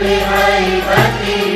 بهيبته